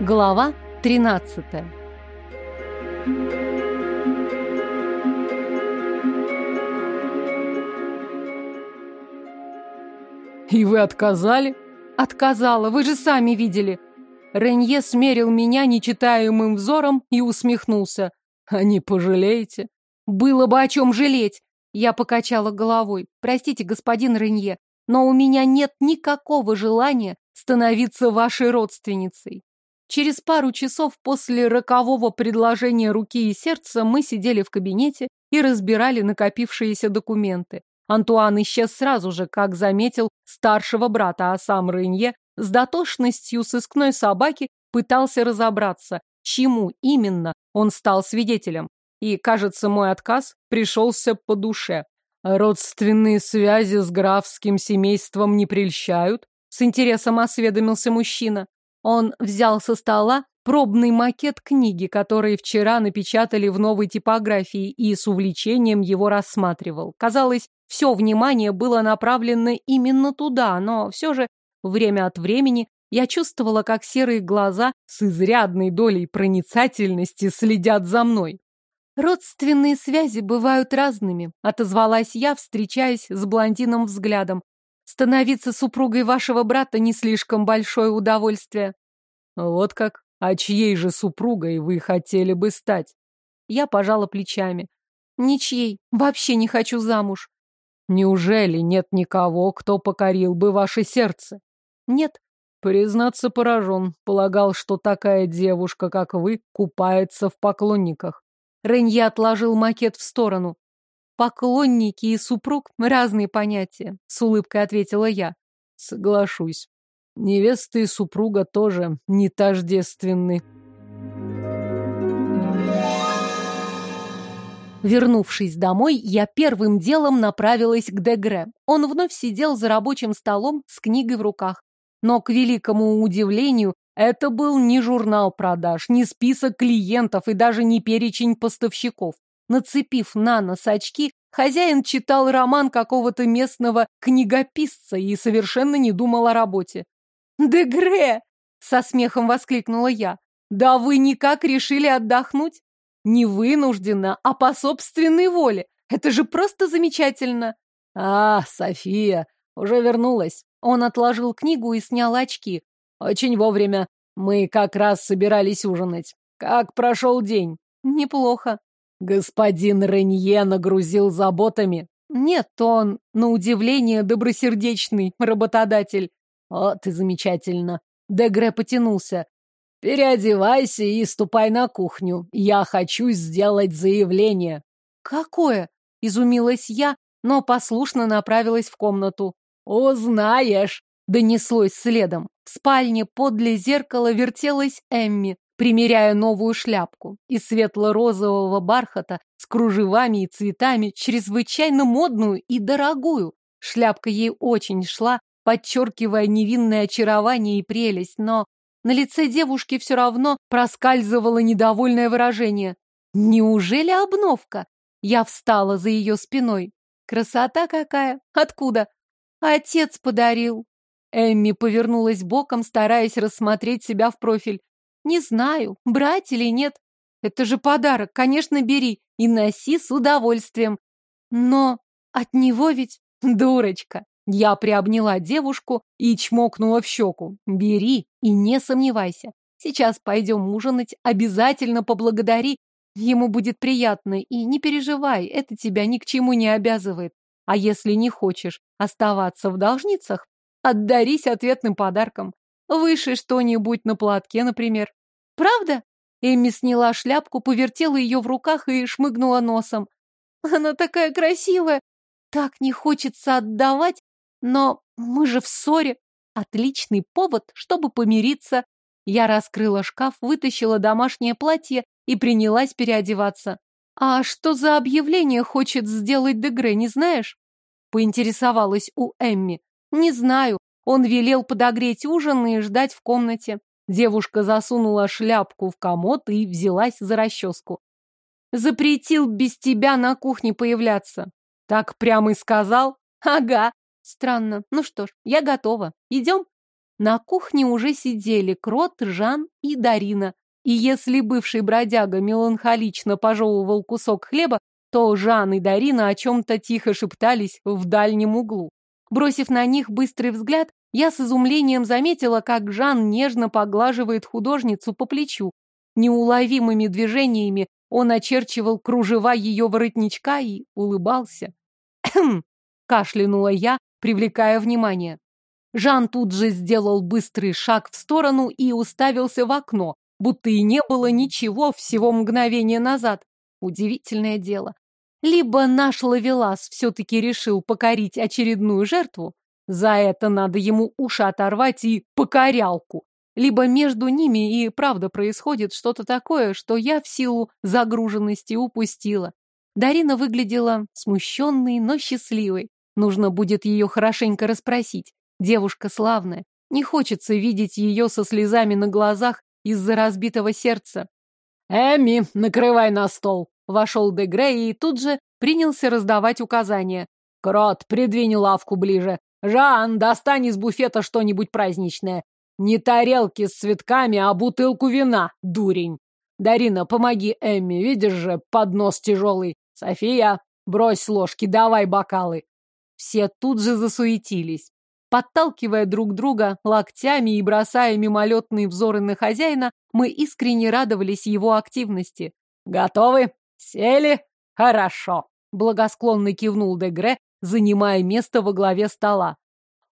Глава 13 «И вы отказали?» «Отказала, вы же сами видели!» Ренье смерил меня нечитаемым взором и усмехнулся. «А не пожалеете?» «Было бы о чем жалеть!» Я покачала головой. «Простите, господин Ренье, но у меня нет никакого желания становиться вашей родственницей. Через пару часов после рокового предложения руки и сердца мы сидели в кабинете и разбирали накопившиеся документы. Антуан исчез сразу же, как заметил старшего брата, а сам Рынье с дотошностью сыскной собаки пытался разобраться, чему именно он стал свидетелем. И, кажется, мой отказ пришелся по душе. Родственные связи с графским семейством не прельщают? С интересом осведомился мужчина. Он взял со стола пробный макет книги, который вчера напечатали в новой типографии, и с увлечением его рассматривал. Казалось, все внимание было направлено именно туда, но все же время от времени я чувствовала, как серые глаза с изрядной долей проницательности следят за мной. «Родственные связи бывают разными», — отозвалась я, встречаясь с блондином взглядом. Становиться супругой вашего брата не слишком большое удовольствие. Вот как? А чьей же супругой вы хотели бы стать? Я пожала плечами. Ничьей. Вообще не хочу замуж. Неужели нет никого, кто покорил бы ваше сердце? Нет. Признаться, поражен. Полагал, что такая девушка, как вы, купается в поклонниках. Ренья отложил макет в сторону. Поклонники и супруг — разные понятия, с улыбкой ответила я. Соглашусь. Невеста и супруга тоже не тождественны. Вернувшись домой, я первым делом направилась к Дегре. Он вновь сидел за рабочим столом с книгой в руках. Но, к великому удивлению, это был не журнал продаж, не список клиентов и даже не перечень поставщиков. Нацепив на нос очки, хозяин читал роман какого-то местного книгописца и совершенно не думал о работе. «Дегре!» — со смехом воскликнула я. «Да вы никак решили отдохнуть? Не вынужденно, а по собственной воле. Это же просто замечательно!» «А, София, уже вернулась». Он отложил книгу и снял очки. «Очень вовремя. Мы как раз собирались ужинать. Как прошел день?» «Неплохо. Господин Ренье нагрузил заботами. Нет, он, на удивление, добросердечный работодатель. Вот и замечательно. Дегре потянулся. Переодевайся и ступай на кухню. Я хочу сделать заявление. Какое? Изумилась я, но послушно направилась в комнату. Узнаешь! Донеслось следом. В спальне подле зеркала вертелась Эмми, примеряя новую шляпку из светло-розового бархата с кружевами и цветами, чрезвычайно модную и дорогую. Шляпка ей очень шла, подчеркивая невинное очарование и прелесть, но на лице девушки все равно проскальзывало недовольное выражение. Неужели обновка? Я встала за ее спиной. Красота какая! Откуда? Отец подарил. Эмми повернулась боком, стараясь рассмотреть себя в профиль. Не знаю, брать или нет. Это же подарок, конечно, бери и носи с удовольствием. Но от него ведь дурочка. Я приобняла девушку и чмокнула в щеку. Бери и не сомневайся. Сейчас пойдем ужинать, обязательно поблагодари. Ему будет приятно, и не переживай, это тебя ни к чему не обязывает. А если не хочешь оставаться в должницах, отдарись ответным подарком. Вышей что-нибудь на платке, например. Правда? Эмми сняла шляпку, повертела ее в руках и шмыгнула носом. Она такая красивая. Так не хочется отдавать, но мы же в ссоре. Отличный повод, чтобы помириться. Я раскрыла шкаф, вытащила домашнее платье и принялась переодеваться. А что за объявление хочет сделать Дегре, не знаешь? Поинтересовалась у Эмми. Не знаю. Он велел подогреть ужин и ждать в комнате. Девушка засунула шляпку в комод и взялась за расческу. Запретил без тебя на кухне появляться. Так прямо и сказал? Ага. Странно. Ну что ж, я готова. Идем? На кухне уже сидели Крот, Жан и Дарина. И если бывший бродяга меланхолично пожевывал кусок хлеба, то Жан и Дарина о чем-то тихо шептались в дальнем углу. Бросив на них быстрый взгляд, я с изумлением заметила, как Жан нежно поглаживает художницу по плечу. Неуловимыми движениями он очерчивал кружева ее воротничка и улыбался. Кашлянула я, привлекая внимание. Жан тут же сделал быстрый шаг в сторону и уставился в окно, будто и не было ничего всего мгновения назад. Удивительное дело. Либо наш ловелас все-таки решил покорить очередную жертву, за это надо ему уши оторвать и покорялку, либо между ними и правда происходит что-то такое, что я в силу загруженности упустила. Дарина выглядела смущенной, но счастливой. Нужно будет ее хорошенько расспросить. Девушка славная. Не хочется видеть ее со слезами на глазах из-за разбитого сердца. «Эми, накрывай на стол!» Вошел Дегре и тут же принялся раздавать указания. «Крот, придвинь лавку ближе. Жан, достань из буфета что-нибудь праздничное. Не тарелки с цветками, а бутылку вина, дурень. Дарина, помоги Эмми, видишь же, поднос тяжелый. София, брось ложки, давай бокалы». Все тут же засуетились. Подталкивая друг друга локтями и бросая мимолетные взоры на хозяина, мы искренне радовались его активности. «Готовы? Сели? Хорошо!» Благосклонно кивнул Дегре, занимая место во главе стола.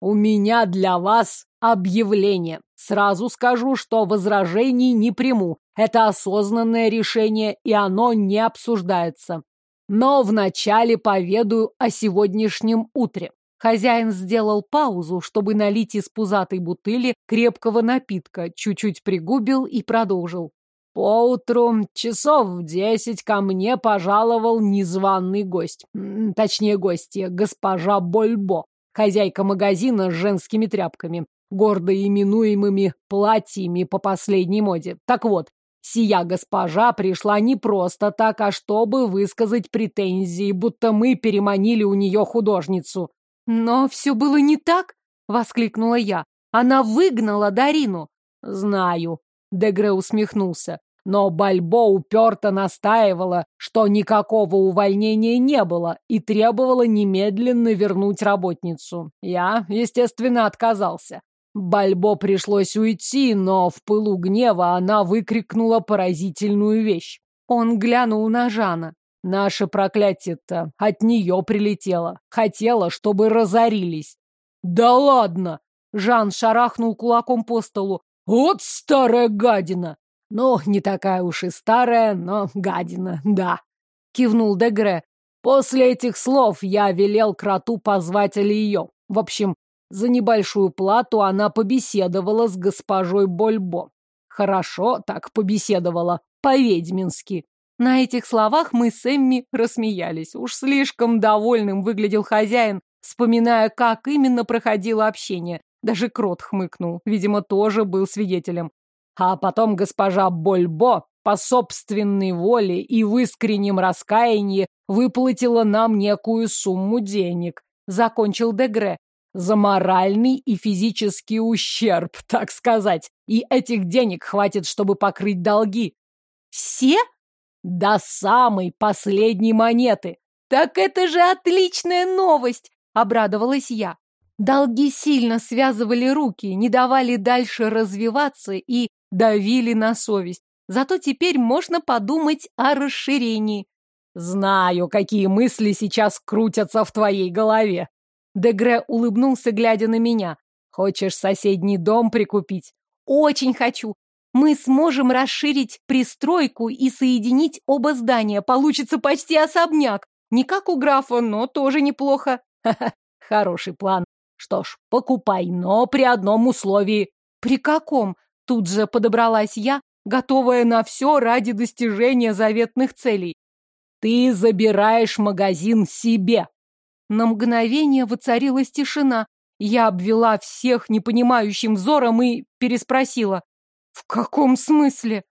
«У меня для вас объявление. Сразу скажу, что возражений не приму. Это осознанное решение, и оно не обсуждается. Но вначале поведаю о сегодняшнем утре. Хозяин сделал паузу, чтобы налить из пузатой бутыли крепкого напитка, чуть-чуть пригубил и продолжил. Поутру, часов в десять, ко мне пожаловал незваный гость. Точнее, гостья, госпожа Больбо, хозяйка магазина с женскими тряпками, гордо именуемыми платьями по последней моде. Так вот, сия госпожа пришла не просто так, а чтобы высказать претензии, будто мы переманили у нее художницу. «Но все было не так!» — воскликнула я. «Она выгнала Дарину!» «Знаю!» — Дегре усмехнулся. Но Бальбо уперто настаивала, что никакого увольнения не было и требовала немедленно вернуть работницу. Я, естественно, отказался. Бальбо пришлось уйти, но в пылу гнева она выкрикнула поразительную вещь. Он глянул на Жана. Наше проклятие-то от нее прилетело. Хотела, чтобы разорились. Да ладно! Жан шарахнул кулаком по столу. Вот старая гадина! Ну, не такая уж и старая, но гадина, да. Кивнул Дегре. После этих слов я велел кроту позвать Алию. В общем, за небольшую плату она побеседовала с госпожой Больбо. Хорошо так побеседовала, по-ведьмински. На этих словах мы с Эмми рассмеялись. Уж слишком довольным выглядел хозяин, вспоминая, как именно проходило общение. Даже Крот хмыкнул, видимо, тоже был свидетелем. А потом госпожа Больбо по собственной воле и в искреннем раскаянии выплатила нам некую сумму денег. Закончил Дегре. За моральный и физический ущерб, так сказать. И этих денег хватит, чтобы покрыть долги. Все? До самой последней монеты. Так это же отличная новость, обрадовалась я. Долги сильно связывали руки, не давали дальше развиваться и давили на совесть. Зато теперь можно подумать о расширении. Знаю, какие мысли сейчас крутятся в твоей голове. Дегре улыбнулся, глядя на меня. Хочешь соседний дом прикупить? Очень хочу мы сможем расширить пристройку и соединить оба здания. Получится почти особняк. Не как у графа, но тоже неплохо. хороший план. Что ж, покупай, но при одном условии. При каком? Тут же подобралась я, готовая на все ради достижения заветных целей. Ты забираешь магазин себе. На мгновение воцарилась тишина. Я обвела всех непонимающим взором и переспросила. «В каком смысле?»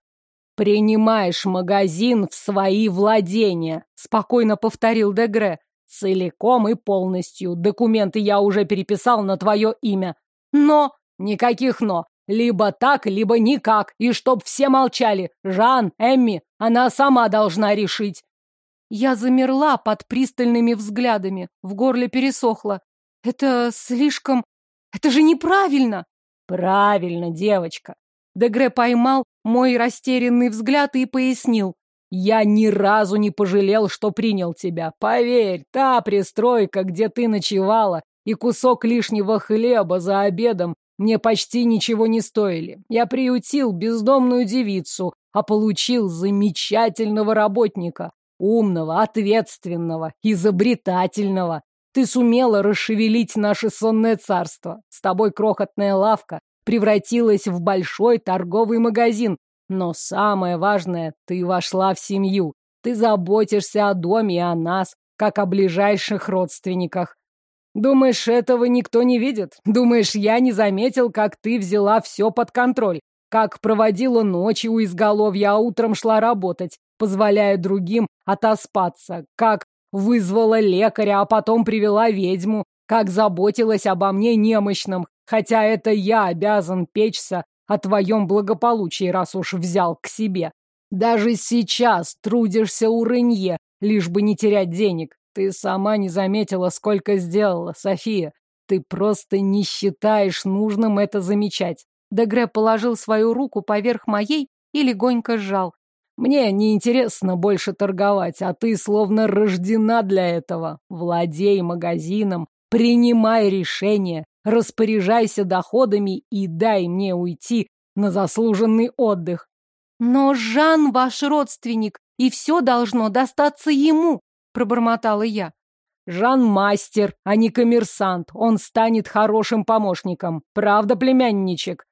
«Принимаешь магазин в свои владения», — спокойно повторил Дегре. «Целиком и полностью. Документы я уже переписал на твое имя». «Но...» Никаких «но». Либо так, либо никак. И чтоб все молчали. Жан, Эмми, она сама должна решить. Я замерла под пристальными взглядами. В горле пересохло. Это слишком... Это же неправильно. Правильно, девочка. Дегре поймал мой растерянный взгляд и пояснил. Я ни разу не пожалел, что принял тебя. Поверь, та пристройка, где ты ночевала, и кусок лишнего хлеба за обедом мне почти ничего не стоили. Я приютил бездомную девицу, а получил замечательного работника. Умного, ответственного, изобретательного. Ты сумела расшевелить наше сонное царство. С тобой крохотная лавка превратилась в большой торговый магазин. Но самое важное, ты вошла в семью. Ты заботишься о доме и о нас, как о ближайших родственниках. Думаешь, этого никто не видит? Думаешь, я не заметил, как ты взяла все под контроль? Как проводила ночи у изголовья, а утром шла работать, позволяя другим отоспаться? Как вызвала лекаря, а потом привела ведьму? Как заботилась обо мне немощном? Хотя это я обязан печься о твоем благополучии, раз уж взял к себе. Даже сейчас трудишься у Ренье, лишь бы не терять денег. Ты сама не заметила, сколько сделала, София. Ты просто не считаешь нужным это замечать. Дегре положил свою руку поверх моей и легонько сжал. Мне неинтересно больше торговать, а ты словно рождена для этого. Владей магазином, принимай решения, распоряжайся доходами и дай мне уйти на заслуженный отдых. Но Жан ваш родственник, и все должно достаться ему пробормотала я. Жан мастер, а не коммерсант. Он станет хорошим помощником. Правда, племянничек?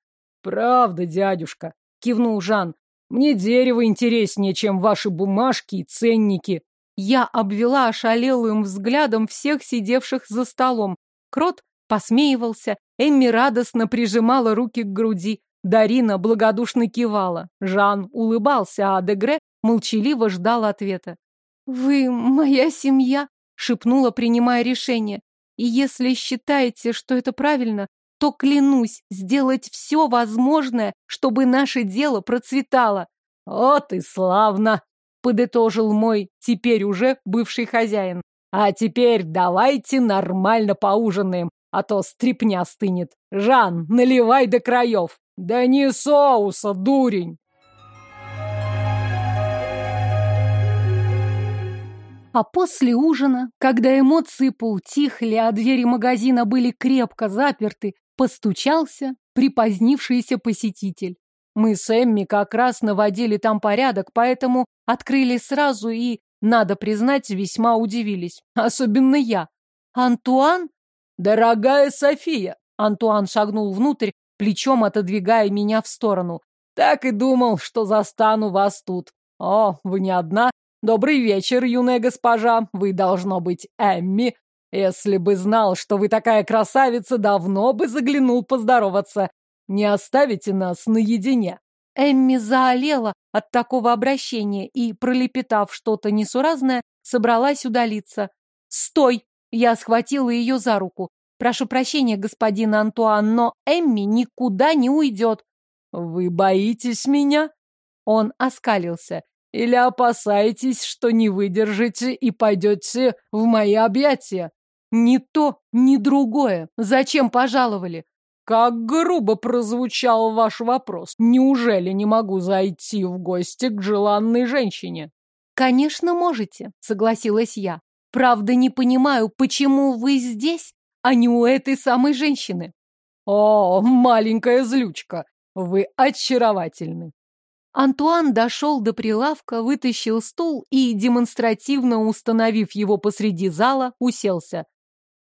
Правда, дядюшка, кивнул Жан. Мне дерево интереснее, чем ваши бумажки и ценники. Я обвела ошалелым взглядом всех сидевших за столом. Крот посмеивался, Эмми радостно прижимала руки к груди. Дарина благодушно кивала. Жан улыбался, а Дегре молчаливо ждал ответа. «Вы моя семья», — шепнула, принимая решение. «И если считаете, что это правильно, то клянусь сделать все возможное, чтобы наше дело процветало». «Вот и славно!» — подытожил мой теперь уже бывший хозяин. «А теперь давайте нормально поужинаем, а то стрипня стынет. Жан, наливай до краев!» «Да не соуса, дурень!» А после ужина, когда эмоции поутихли, а двери магазина были крепко заперты, постучался припозднившийся посетитель. Мы с Эмми как раз наводили там порядок, поэтому открыли сразу и, надо признать, весьма удивились. Особенно я. «Антуан?» «Дорогая София!» Антуан шагнул внутрь, плечом отодвигая меня в сторону. «Так и думал, что застану вас тут. О, вы не одна?» «Добрый вечер, юная госпожа. Вы, должно быть, Эмми. Если бы знал, что вы такая красавица, давно бы заглянул поздороваться. Не оставите нас наедине». Эмми заолела от такого обращения и, пролепетав что-то несуразное, собралась удалиться. «Стой!» Я схватила ее за руку. «Прошу прощения, господин Антуан, но Эмми никуда не уйдет». «Вы боитесь меня?» Он оскалился. Или опасаетесь, что не выдержите и пойдете в мои объятия? Ни то, ни другое. Зачем пожаловали? Как грубо прозвучал ваш вопрос. Неужели не могу зайти в гости к желанной женщине? Конечно, можете, согласилась я. Правда, не понимаю, почему вы здесь, а не у этой самой женщины. О, маленькая злючка, вы очаровательны. Антуан дошел до прилавка, вытащил стул и, демонстративно установив его посреди зала, уселся.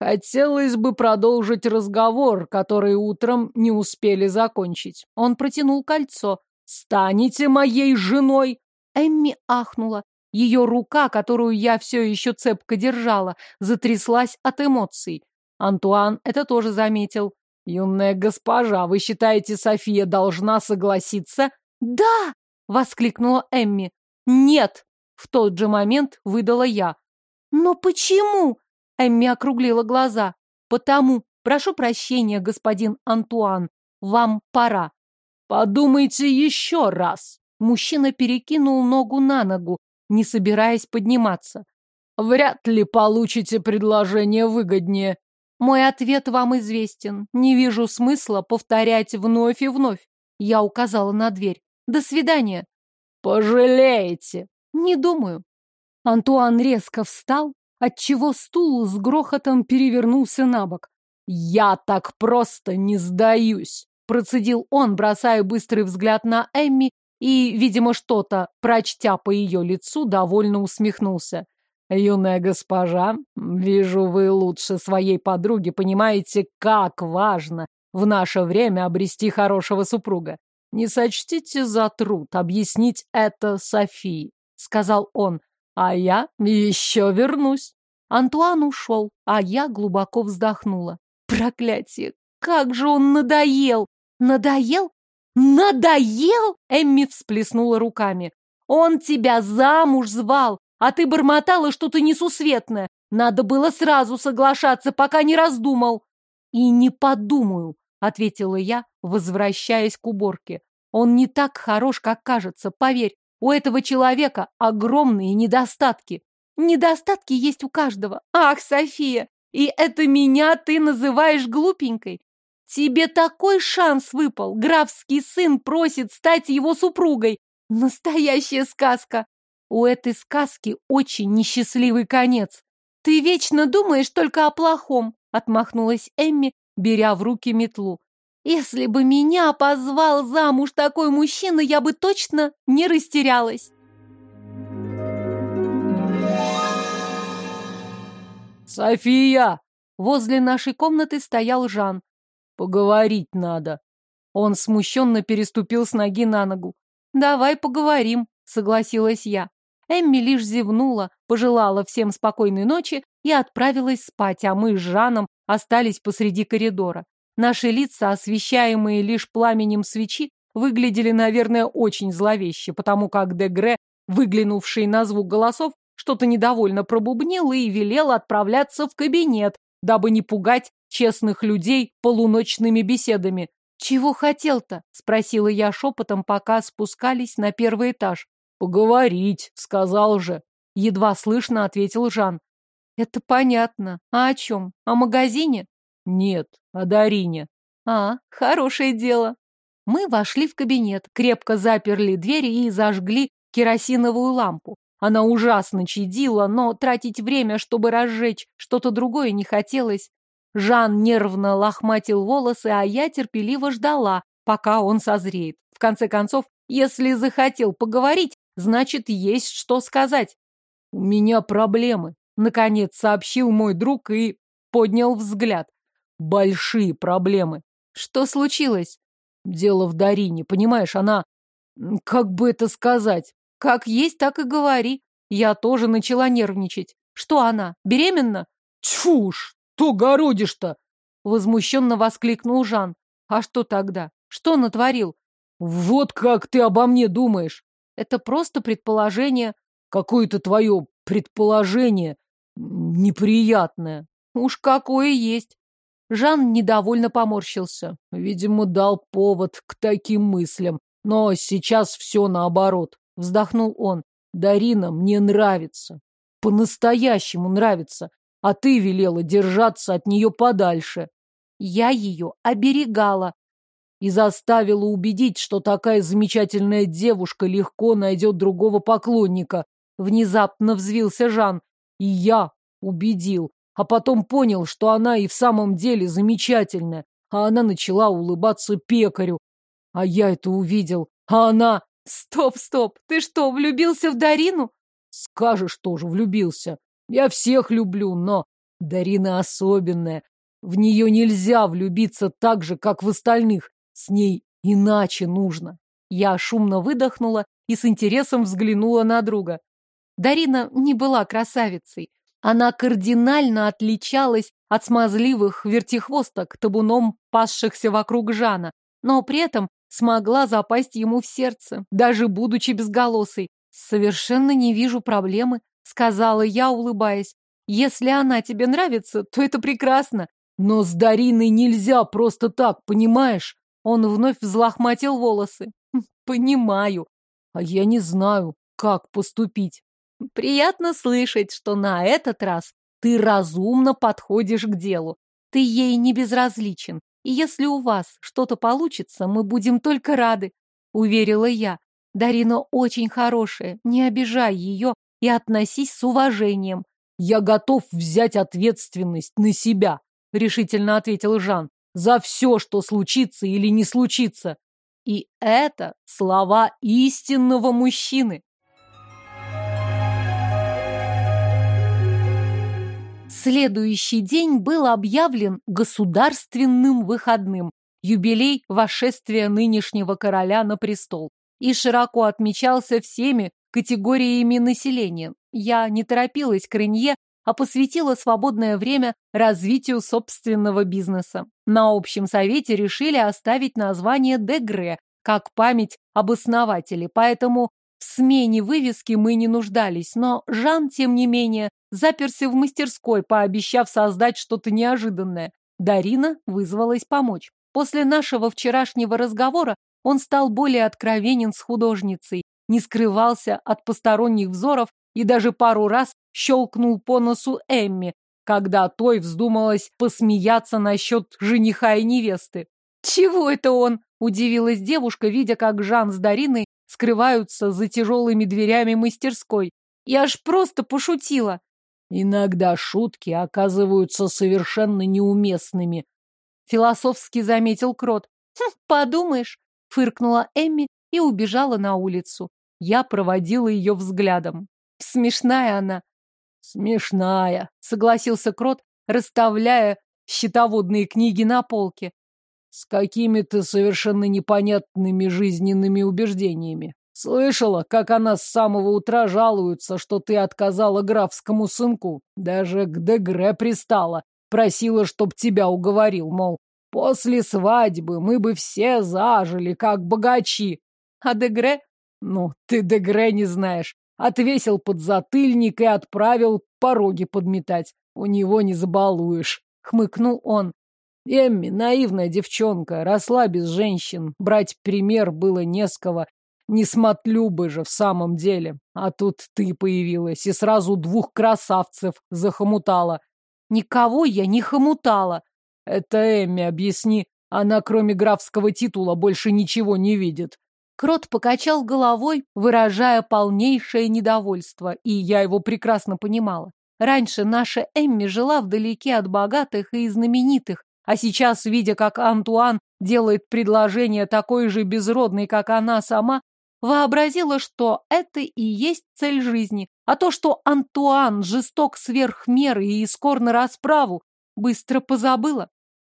Хотелось бы продолжить разговор, который утром не успели закончить. Он протянул кольцо. «Станете моей женой?» Эмми ахнула. Ее рука, которую я все еще цепко держала, затряслась от эмоций. Антуан это тоже заметил. «Юная госпожа, вы считаете, София должна согласиться?» «Да!» — воскликнула Эмми. «Нет!» — в тот же момент выдала я. «Но почему?» — Эмми округлила глаза. «Потому. Прошу прощения, господин Антуан. Вам пора. Подумайте еще раз. Мужчина перекинул ногу на ногу, не собираясь подниматься. Вряд ли получите предложение выгоднее. Мой ответ вам известен. Не вижу смысла повторять вновь и вновь. Я указала на дверь. До свидания. Пожалеете. Не думаю. Антуан резко встал, отчего стул с грохотом перевернулся на бок. «Я так просто не сдаюсь!» Процедил он, бросая быстрый взгляд на Эмми и, видимо, что-то, прочтя по ее лицу, довольно усмехнулся. «Юная госпожа, вижу, вы лучше своей подруги понимаете, как важно в наше время обрести хорошего супруга. Не сочтите за труд объяснить это Софии», — сказал он, — «а я еще вернусь». Антуан ушел, а я глубоко вздохнула. Проклятие! Как же он надоел! Надоел? Надоел? Эмми всплеснула руками. Он тебя замуж звал, а ты бормотала что-то несусветное. Надо было сразу соглашаться, пока не раздумал. И не подумаю, ответила я, возвращаясь к уборке. Он не так хорош, как кажется, поверь. У этого человека огромные недостатки. Недостатки есть у каждого. Ах, София, и это меня ты называешь глупенькой? Тебе такой шанс выпал. Графский сын просит стать его супругой. Настоящая сказка. У этой сказки очень несчастливый конец. Ты вечно думаешь только о плохом, отмахнулась Эмми, беря в руки метлу. Если бы меня позвал замуж такой мужчина, я бы точно не растерялась. «София!» Возле нашей комнаты стоял Жан. «Поговорить надо». Он смущенно переступил с ноги на ногу. «Давай поговорим», — согласилась я. Эмми лишь зевнула, пожелала всем спокойной ночи и отправилась спать, а мы с Жаном остались посреди коридора. Наши лица, освещаемые лишь пламенем свечи, выглядели, наверное, очень зловеще, потому как Дегре, выглянувший на звук голосов, что-то недовольно пробубнил и велел отправляться в кабинет, дабы не пугать честных людей полуночными беседами. «Чего хотел-то?» — спросила я шепотом, пока спускались на первый этаж. «Поговорить», — сказал же. Едва слышно ответил Жан. «Это понятно. А о чем? О магазине?» «Нет, о Дарине». «А, хорошее дело». Мы вошли в кабинет, крепко заперли двери и зажгли керосиновую лампу. Она ужасно чадила, но тратить время, чтобы разжечь что-то другое, не хотелось. Жан нервно лохматил волосы, а я терпеливо ждала, пока он созреет. В конце концов, если захотел поговорить, значит, есть что сказать. «У меня проблемы», — наконец сообщил мой друг и поднял взгляд. «Большие проблемы». «Что случилось?» «Дело в Дарине, понимаешь, она... Как бы это сказать? Как есть, так и говори. Я тоже начала нервничать. Что она, беременна? Тьфу, что городишь-то? Возмущенно воскликнул Жан. А что тогда? Что натворил? Вот как ты обо мне думаешь. Это просто предположение. Какое-то твое предположение неприятное. Уж какое есть. Жан недовольно поморщился. Видимо, дал повод к таким мыслям. Но сейчас все наоборот вздохнул он. Дарина мне нравится. По-настоящему нравится. А ты велела держаться от нее подальше. Я ее оберегала. И заставила убедить, что такая замечательная девушка легко найдет другого поклонника. Внезапно взвился Жан. И я убедил. А потом понял, что она и в самом деле замечательная. А она начала улыбаться пекарю. А я это увидел. А она... Стоп, стоп, ты что, влюбился в Дарину? Скажешь тоже, влюбился. Я всех люблю, но Дарина особенная. В нее нельзя влюбиться так же, как в остальных. С ней иначе нужно. Я шумно выдохнула и с интересом взглянула на друга. Дарина не была красавицей. Она кардинально отличалась от смазливых вертихвосток, табуном пасшихся вокруг Жана, но при этом смогла запасть ему в сердце, даже будучи безголосой. «Совершенно не вижу проблемы», — сказала я, улыбаясь. «Если она тебе нравится, то это прекрасно. Но с Дариной нельзя просто так, понимаешь?» Он вновь взлохматил волосы. Хм, понимаю. А я не знаю, как поступить. Приятно слышать, что на этот раз ты разумно подходишь к делу. Ты ей не безразличен. И если у вас что-то получится, мы будем только рады, уверила я. Дарина очень хорошая, не обижай ее и относись с уважением. Я готов взять ответственность на себя, решительно ответил Жан, за все, что случится или не случится. И это слова истинного мужчины. Следующий день был объявлен государственным выходным, юбилей вошествия нынешнего короля на престол, и широко отмечался всеми категориями населения. Я не торопилась к Ренье, а посвятила свободное время развитию собственного бизнеса. На общем совете решили оставить название Дегре как память об основателе, поэтому в смене вывески мы не нуждались, но Жан, тем не менее, заперся в мастерской, пообещав создать что-то неожиданное. Дарина вызвалась помочь. После нашего вчерашнего разговора он стал более откровенен с художницей, не скрывался от посторонних взоров и даже пару раз щелкнул по носу Эмми, когда той вздумалось посмеяться насчет жениха и невесты. «Чего это он?» – удивилась девушка, видя, как Жан с Дариной скрываются за тяжелыми дверями мастерской. «Я ж просто пошутила!» Иногда шутки оказываются совершенно неуместными. Философски заметил Крот. «Хм, подумаешь!» – фыркнула Эмми и убежала на улицу. Я проводила ее взглядом. Смешная она. Смешная, согласился Крот, расставляя счетоводные книги на полке. С какими-то совершенно непонятными жизненными убеждениями. Слышала, как она с самого утра жалуется, что ты отказала графскому сынку. Даже к Дегре пристала. Просила, чтоб тебя уговорил, мол, после свадьбы мы бы все зажили, как богачи. А Дегре? Ну, ты Дегре не знаешь. Отвесил подзатыльник и отправил пороги подметать. У него не забалуешь, хмыкнул он. Эмми, наивная девчонка, росла без женщин. Брать пример было не с кого. Не смотлюбы же в самом деле. А тут ты появилась и сразу двух красавцев захомутала. Никого я не хомутала. Это Эмми, объясни. Она, кроме графского титула, больше ничего не видит. Крот покачал головой, выражая полнейшее недовольство, и я его прекрасно понимала. Раньше наша Эмми жила вдалеке от богатых и знаменитых, а сейчас, видя, как Антуан делает предложение такой же безродной, как она сама, вообразила, что это и есть цель жизни, а то, что Антуан жесток сверх меры и скор на расправу, быстро позабыла.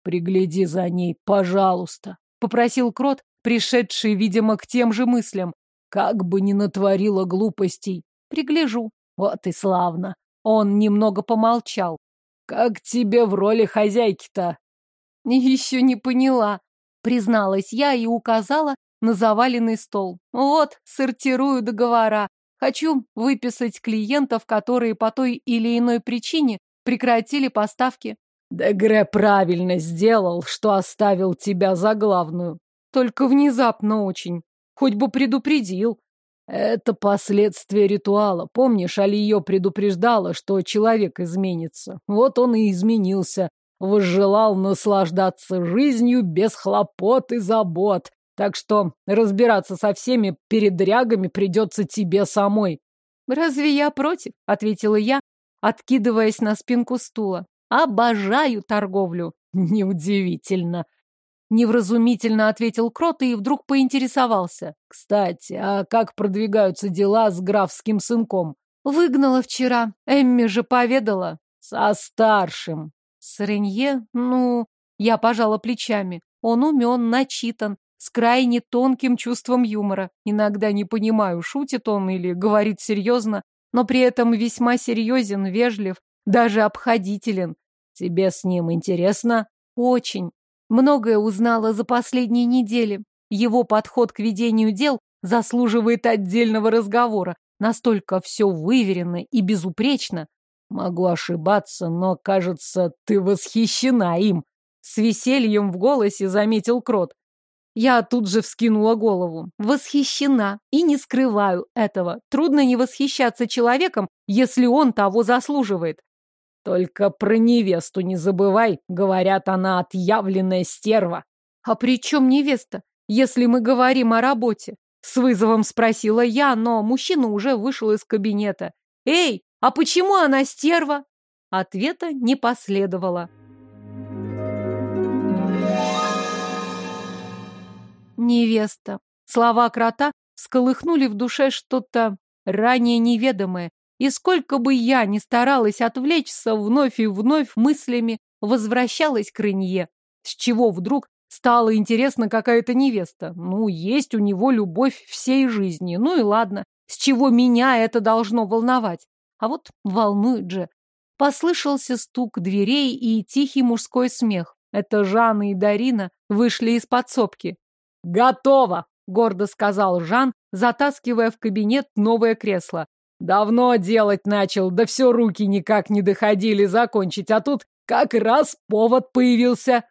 «Пригляди за ней, пожалуйста», — попросил Крот, пришедший, видимо, к тем же мыслям. Как бы ни натворила глупостей. Пригляжу. Вот и славно. Он немного помолчал. Как тебе в роли хозяйки-то? Еще не поняла. Призналась я и указала на заваленный стол. Вот, сортирую договора. Хочу выписать клиентов, которые по той или иной причине прекратили поставки. Дегре правильно сделал, что оставил тебя за главную. Только внезапно очень. Хоть бы предупредил. Это последствия ритуала. Помнишь, Алиё предупреждала, что человек изменится. Вот он и изменился. Возжелал наслаждаться жизнью без хлопот и забот. Так что разбираться со всеми передрягами придется тебе самой. «Разве я против?» — ответила я, откидываясь на спинку стула. «Обожаю торговлю». «Неудивительно», Невразумительно ответил Крот и вдруг поинтересовался. Кстати, а как продвигаются дела с графским сынком? Выгнала вчера. Эмми же поведала. Со старшим. С Ренье? Ну, я пожала плечами. Он умен, начитан, с крайне тонким чувством юмора. Иногда не понимаю, шутит он или говорит серьезно, но при этом весьма серьезен, вежлив, даже обходителен. Тебе с ним интересно? Очень. Многое узнала за последние недели. Его подход к ведению дел заслуживает отдельного разговора. Настолько все выверено и безупречно. Могу ошибаться, но, кажется, ты восхищена им. С весельем в голосе заметил Крот. Я тут же вскинула голову. Восхищена. И не скрываю этого. Трудно не восхищаться человеком, если он того заслуживает. Только про невесту не забывай. Говорят, она отъявленная стерва. А при чем невеста, если мы говорим о работе? С вызовом спросила я, но мужчина уже вышел из кабинета. Эй, а почему она стерва? Ответа не последовало. Невеста. Слова крота сколыхнули в душе что-то ранее неведомое, и сколько бы я ни старалась отвлечься, вновь и вновь мыслями возвращалась к Рынье. С чего вдруг стало интересно какая-то невеста? Ну, есть у него любовь всей жизни. Ну и ладно, с чего меня это должно волновать? А вот волнует же. Послышался стук дверей и тихий мужской смех. Это Жанна и Дарина вышли из подсобки. «Готово!» — гордо сказал Жан, затаскивая в кабинет новое кресло. «Давно делать начал, да все руки никак не доходили закончить, а тут как раз повод появился».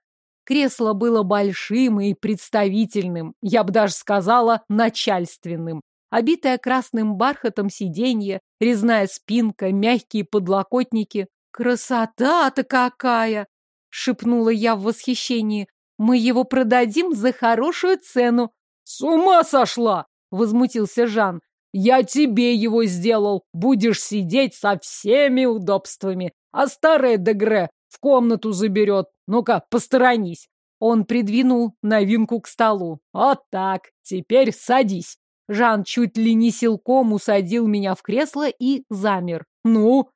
Кресло было большим и представительным, я бы даже сказала, начальственным. Обитое красным бархатом сиденье, резная спинка, мягкие подлокотники. «Красота-то какая!» — шепнула я в восхищении. Мы его продадим за хорошую цену. С ума сошла! Возмутился Жан. Я тебе его сделал. Будешь сидеть со всеми удобствами. А старая Дегре в комнату заберет. Ну-ка, посторонись. Он придвинул новинку к столу. Вот так. Теперь садись. Жан чуть ли не силком усадил меня в кресло и замер. Ну?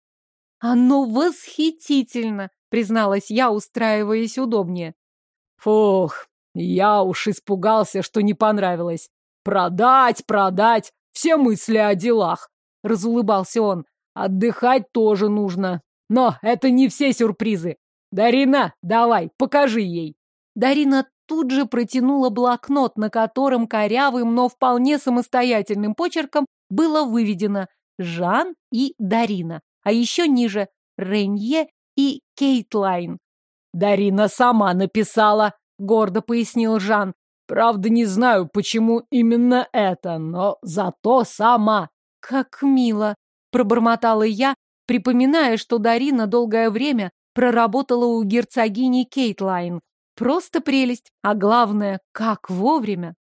Оно восхитительно, призналась я, устраиваясь удобнее. Фух, я уж испугался, что не понравилось. Продать, продать, все мысли о делах. Разулыбался он. Отдыхать тоже нужно. Но это не все сюрпризы. Дарина, давай, покажи ей. Дарина тут же протянула блокнот, на котором корявым, но вполне самостоятельным почерком было выведено Жан и Дарина, а еще ниже Ренье и Кейтлайн. Дарина сама написала, гордо пояснил Жан. Правда, не знаю, почему именно это, но зато сама. Как мило, пробормотала я, припоминая, что Дарина долгое время проработала у герцогини Кейтлайн. Просто прелесть, а главное, как вовремя.